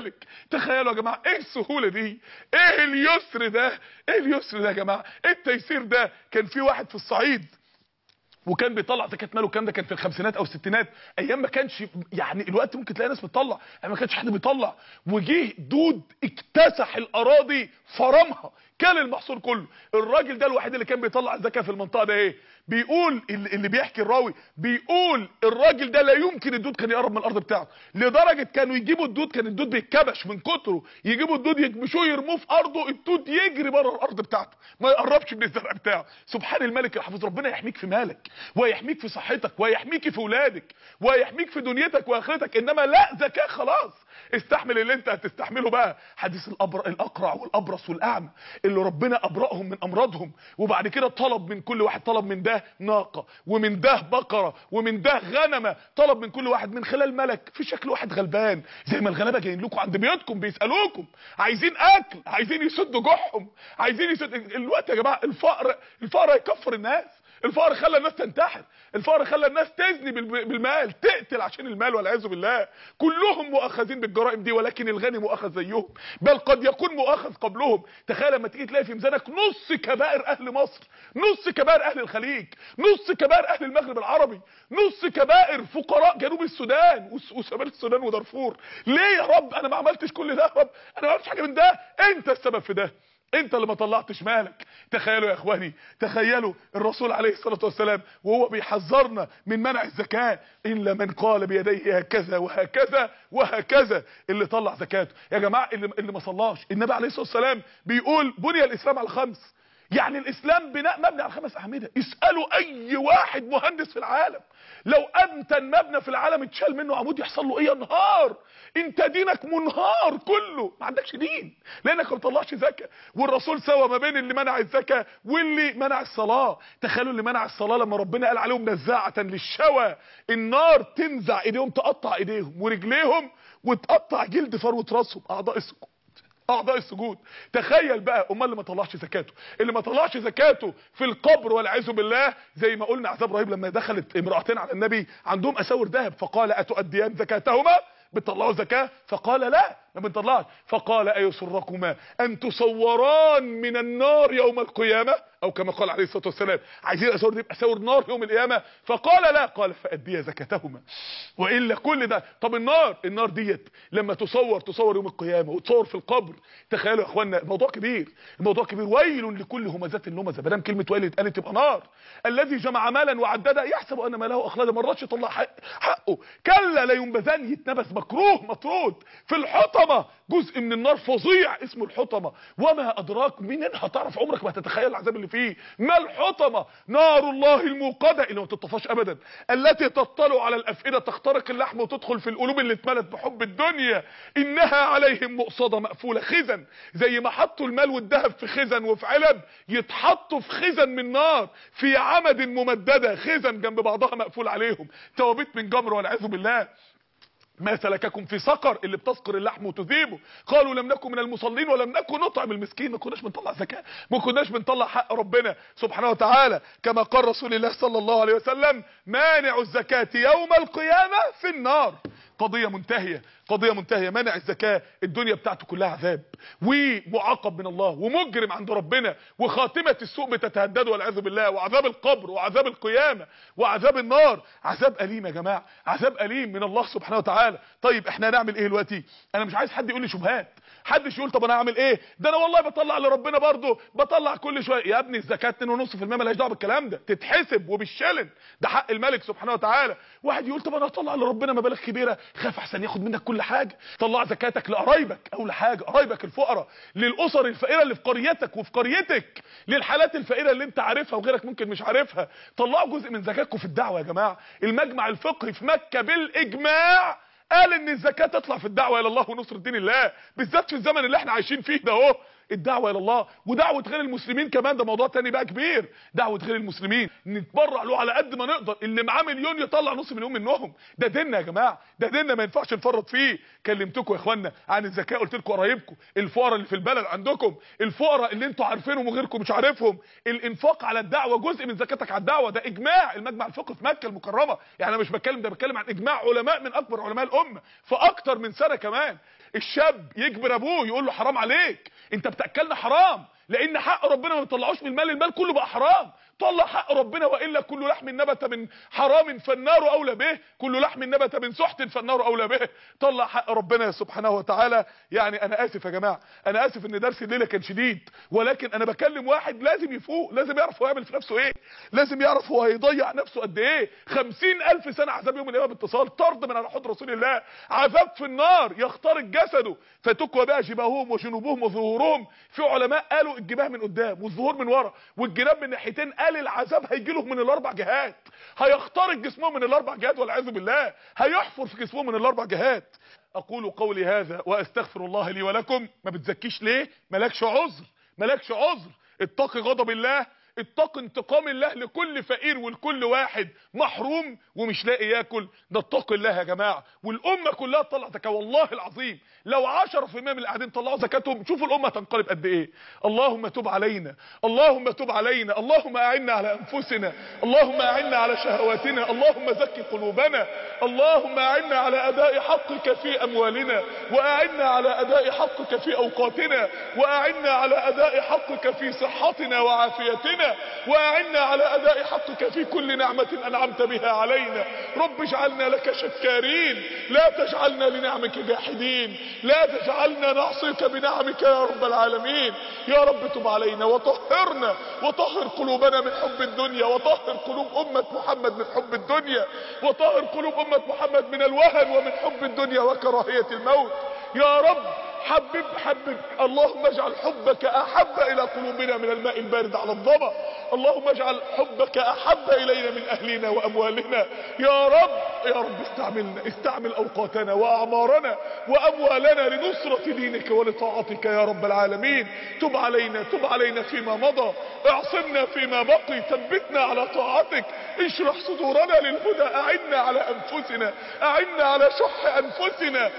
الملك تخيلوا يا جماعة إيه السهولة دي؟ إيه اليسر ده؟ إيه اليسر ده يا جماعة؟ إيه التيسير ده؟ كان في واحد في الصعيد وكان بيطلع زكاه ماله الكلام ده كان في الخمسينات أو الستينات. أيام ما كانش يعني الوقت ممكن تلاقي ناس بتطلع أيام ما كانش حد بيطلع. وجه دود اكتسح الأراضي فرمها كل المحصول كله. الراجل ده الوحيد اللي كان بيطلع الزكاه في المنطقة ده إيه؟ بيقول اللي بيحكي الراوي بيقول الراجل ده لا يمكن الدود كان يقرب من الأرض بتاعته. لدرجة كانوا يجيبوا الدود كان الدود بيتكبش من كتره. يجيبوا الدود يكبشوه يرموه في أرضه الدود يجري بره الأرض بتاعته. ما يقربش من الزرع بتاعه. سبحان الملك الحفيظ ربنا يحميك في مالك ويحميك في صحتك ويحميك في اولادك ويحميك في دنيتك وآخرتك. إنما لا زكاة خلاص. استحمل اللي انت هتستحمله بقى. حديث الأبر... الأقرع والأبرص والاعمى اللي ربنا أبرأهم من أمراضهم وبعد كده طلب من كل واحد طلب من ده ناقة ومن ده بقرة ومن ده غنمة طلب من كل واحد من خلال ملك. في شكل واحد غلبان زي ما الغلابة جايين لكم عند بيوتكم بيسألوكم. عايزين أكل عايزين يسدوا جوعهم عايزين يسد الوقت يا جماعة الفقر الفقر هيكفر الناس. الفقر خلى الناس تنتحر. الفقر خلى الناس تزني بالمال تقتل عشان المال والعياذ بالله. كلهم مؤاخذين بالجرائم دي ولكن الغني مؤاخذ زيهم. بل قد يكون مؤاخذ قبلهم. تخيل لما تيجي تلاقي في ميزانك نص كبائر أهل مصر نص كبائر أهل الخليج نص كبائر أهل المغرب العربي نص كبائر فقراء جنوب السودان وشمال السودان ودارفور. ليه يا رب؟ أنا ما عملتش كل ده يا رب. أنا ما عملتش حاجة من ده. أنت السبب في ده. انت اللي ما طلعتش مالك. تخيلوا يا اخواني تخيلوا الرسول عليه الصلاة والسلام وهو بيحذرنا من منع الزكاة. الا من قال بيديه هكذا وهكذا وهكذا. اللي طلع زكاته. يا جماعة اللي, اللي ما صلاش. النبي عليه الصلاة والسلام بيقول بني الإسلام على خمس يعني الإسلام بناء مبني على خمس أعمدة. اسألوا أي واحد مهندس في العالم. لو امتن مبنى في العالم اتشال منه عمود يحصل له إيه؟ ينهار أنت دينك منهار كله. ما عندكش دين. لأنك ما بتطلعش زكاة. والرسول سوى ما بين اللي منع الزكاة واللي منع الصلاة. تخيلوا اللي منع الصلاة لما ربنا قال عليهم نزاعة للشوى. النار تنزع إيديهم تقطع إيديهم ورجليهم وتقطع جلد فروة راسهم أعضاء السجود أعضاء السجود. تخيل بقى أمال اللي ما طلعش زكاته. اللي ما طلعش زكاته في القبر والعياذ بالله زي ما قلنا عذاب رهيب لما دخلت امرأتين على النبي عندهم أساور ذهب فقال أتؤديان زكاتهما؟ بتطلعوا زكاة؟ فقال لا ما بنطلعش فقال أيسركما أن تصوران من النار يوم القيامة؟ أو كما قال عليه الصلاة والسلام عايزين الاساور دي أساور نار يوم القيامة؟ فقال لا. قال فاديا زكاتهما والا كل ده. طب النار النار ديت لما تصور تصور يوم القيامة وتصور في القبر. تخيلوا يا اخوانا الموضوع كبير. الموضوع كبير. ويل لكل همزات لمزه ما دام كلمة ويل اتقالت تبقى نار. الذي جمع مالا وعدده يحسب أن ماله اخلده ما رضاش يطلع حق حقه. كلا لا يتنبذ مكروه مطرود في الحطمة. جزء من النار فظيع اسمه الحطمة. وما أدراك منين هتعرف عمرك ما تتخيل العذاب اللي فيه. ما الحطمة؟ نار الله الموقدة. اللي ما تطفاش ابدا. التي تطلع على الأفئدة تخترق اللحم وتدخل في القلوب اللي اتملت بحب الدنيا. إنها عليهم مؤصده مقفولة. خزن. زي ما حطوا المال والذهب في خزن وفي علب يتحطوا في خزن من نار في عمد ممددة. خزن جنب بعضها مقفول عليهم. توابيت من جمر والعياذ بالله. ما سلككم في سقر اللي بتسقر اللحم وتذيبه. قالوا لم نكن من المصلين ولم نكن نطعم المسكين. ما كناش بنطلع زكاة. ما كناش بنطلع حق ربنا سبحانه وتعالى. كما قال رسول الله صلى الله عليه وسلم مانع الزكاة يوم القيامة في النار. قضية منتهية قضية منتهية. منع الزكاة الدنيا بتاعته كلها عذاب. ومعاقب من الله ومجرم عند ربنا وخاتمة السوء بتتهدد والعياذ بالله وعذاب القبر وعذاب القيامة وعذاب النار. عذاب أليم يا جماعة عذاب أليم من الله سبحانه وتعالى. طيب إحنا هنعمل إيه دلوقتي؟ أنا مش عايز حد يقول لي شبهات. حدش يقول طب أنا أعمل إيه؟ ده أنا والله بطلع لربنا برضه بطلع كل شوية. يا ابني الزكاة 2.5% مالهاش دعوة بالكلام ده. تتحسب وبالشلن ده حق الملك سبحانه وتعالى. واحد يقول طب أنا أطلع لربنا مبالغ كبيرة. خاف أحسن ياخد منك كل حاجة. طلع زكاتك لقرايبك. أول حاجة قرايبك الفقراء. للأسر الفقيرة اللي في قريتك وفي قريتك. للحالات الفقيرة اللي أنت عارفها وغيرك ممكن مش عارفها. طلعوا جزء من زكاتكم في الدعوة يا جماعة. المجمع الفقهي في مكة بالإجماع قال إن الزكاة تطلع في الدعوة إلى الله ونصر دين الله بالذات في الزمن اللي إحنا عايشين فيه ده أهو. الدعوة إلى الله ودعوة غير المسلمين كمان ده موضوع تاني بقى كبير. دعوة غير المسلمين نتبرع له على قد ما نقدر. اللي معاه مليون يطلع نص مليون منهم. ده ديننا يا جماعة ده ديننا ما ينفعش نفرط فيه. كلمتكم يا اخوانا عن الزكاه قلت لكم قرايبكم الفقراء اللي في البلد عندكم الفقراء اللي أنتوا عارفينهم وغيركم مش عارفهم. الإنفاق على الدعوة جزء من زكاتك على الدعوة ده إجماع. المجمع الفقهي في مكة المكرمة. يعني أنا مش بتكلم ده بتكلم عن إجماع علماء من أكبر علماء الأمة. في أكتر من سنة كمان. الشاب يجبر أبوه يقول له حرام عليك. انت بتأكلنا حرام. لأن حق ربنا ما بيطلعوش من المال المال كله بقى حرام. طلع حق ربنا وإلا كل لحم نبت من حرام فالنار أولى به كل لحم نبت من سحت فالنار أولى به. طلع حق ربنا سبحانه وتعالى. يعني أنا آسف يا جماعة أنا آسف إن درس الليلة كان شديد ولكن أنا بكلم واحد لازم يفوق لازم يعرف هو يعمل في نفسه إيه لازم يعرف هو هيضيع نفسه قد إيه. خمسين ألف سنة عذاب يوم القيامة باتصال طرد من على رسول الله عذاب في النار يخترق جسده. فتكوى بقى جباههم وجنوبهم وظهورهم. في علماء قالوا الجباه من قدام والظهور من ورا والجناب من ناحيتين قال العذاب هيجي من الأربع جهات. هيخترق جسمهم من الأربع جهات والعياذ بالله. هيحفر في جسمهم من الأربع جهات. أقول قولي هذا وأستغفر الله لي ولكم. ما بتزكيش ليه؟ مالكش عذر. مالكش عذر. اتقي غضب الله. اتق انتقام الله لكل فقير ولكل واحد محروم ومش لاقي ياكل. ده اتق الله يا جماعة. والأمة كلها تطلع زكاه والله العظيم لو 10% من اللي قاعدين طلعوا زكاتهم شوفوا الأمة تنقلب قد إيه. اللهم تب علينا. اللهم تب علينا. اللهم أعنا على أنفسنا. اللهم أعنا على شهواتنا. اللهم زكي قلوبنا. اللهم أعنا على أداء حقك في أموالنا. وأعنا على أداء حقك في أوقاتنا. وأعنا على أداء حقك في صحتنا وعافيتنا. واعنا على أداء حقك في كل نعمة أنعمت بها علينا. رب اجعلنا لك شكارين. لا تجعلنا لنعمك جاحدين. لا تجعلنا نعصيك بنعمك يا رب العالمين. يا رب تب علينا وطهرنا. وطهر قلوبنا من حب الدنيا. وطهر قلوب أمة محمد من حب الدنيا. وطهر قلوب أمة محمد من الوهن ومن حب الدنيا وكراهية الموت. يا رب حبب حبب اللهم اجعل حبك أحب إلى قلوبنا من الماء البارد على الظما اللهم اجعل حبك أحب إلينا من أهلنا وأموالنا. يا رب يا رب استعملنا استعمل أوقاتنا وأعمارنا وأموالنا لنصرة دينك ولطاعتك يا رب العالمين. تب علينا تب علينا فيما مضى. أعصمنا فيما بقي. ثبتنا على طاعتك. اشرح صدورنا للهدى. أعنا على أنفسنا. أعنا على شح أنفسنا.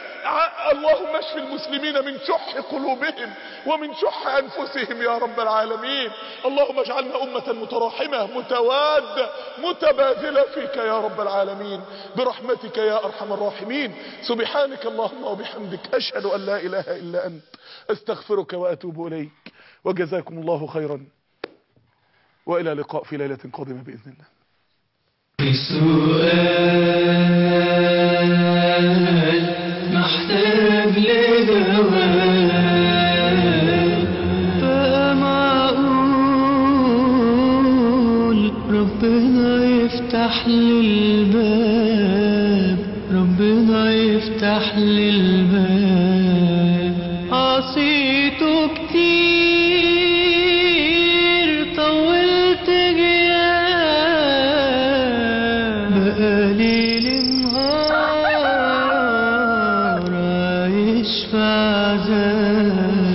اللهم اشف المسلمين من شح قلوبهم ومن شح أنفسهم يا رب العالمين. اللهم اجعلنا أمة متراحمة متوادة متبادلة فيك يا رب العالمين. برحمتك يا أرحم الراحمين. سبحانك اللهم وبحمدك أشهد أن لا إله إلا أنت. أستغفرك وأتوب إليك. وجزاكم الله خيرا. وإلى لقاء في ليلة قادمة بإذن الله. يفتح لي الباب ربنا يفتح لي الباب عصيته كتير طولت جياب بقالي نهار عايش في عذاب.